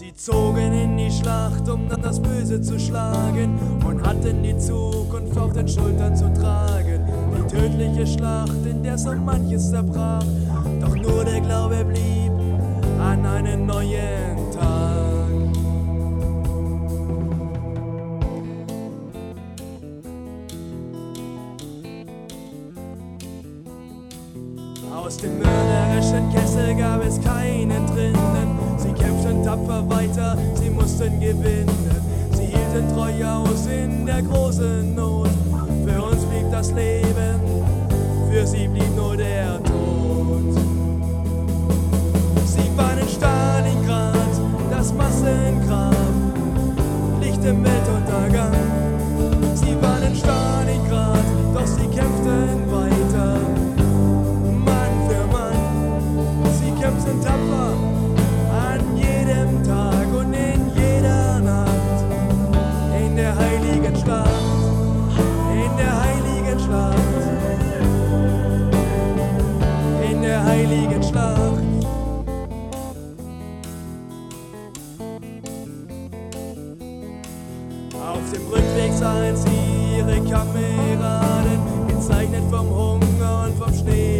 Sie zogen in die Schlacht, um dann das Böse zu schlagen und hatten die Zukunft auf den Schultern zu tragen. Die tödliche Schlacht, in der so manches zerbrach, einen neuen Tag. Aus dem mörderischen Kessel gab es keinen drinnen. Sie kämpften tapfer weiter, sie mussten gewinnen. Sie hielten treu aus in der großen Not. Für uns blieb das Leben, für sie blieb Weltuntergang. Sie waren in Stalingrad, doch sie kämpften weiter. Mann für Mann, sie kämpften tapfer an jedem Tag und in jeder Nacht. In der heiligen Auf dem Rückweg sahen sie ihre Kameraden, gezeichnet vom Hunger und vom Schnee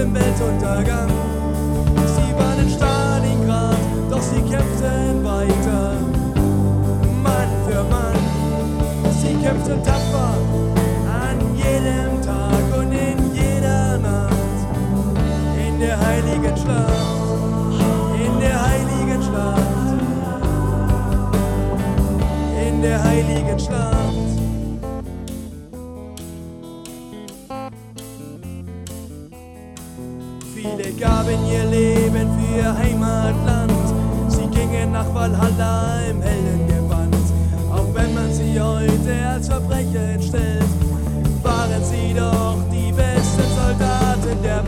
Im Weltuntergang. Sie waren in Stalingrad, doch sie kämpften weiter. Mann für Mann, sie kämpften tapfer an jedem Tag und in jeder Nacht. In der heiligen Schlacht, in der heiligen Schlacht, in der heiligen Schlacht. Viele gaben ihr Leben für ihr Heimatland. Sie gingen nach Valhalla im hellen Gewand. Auch wenn man sie heute als Verbrecher stellt, waren sie doch die besten Soldaten der Welt.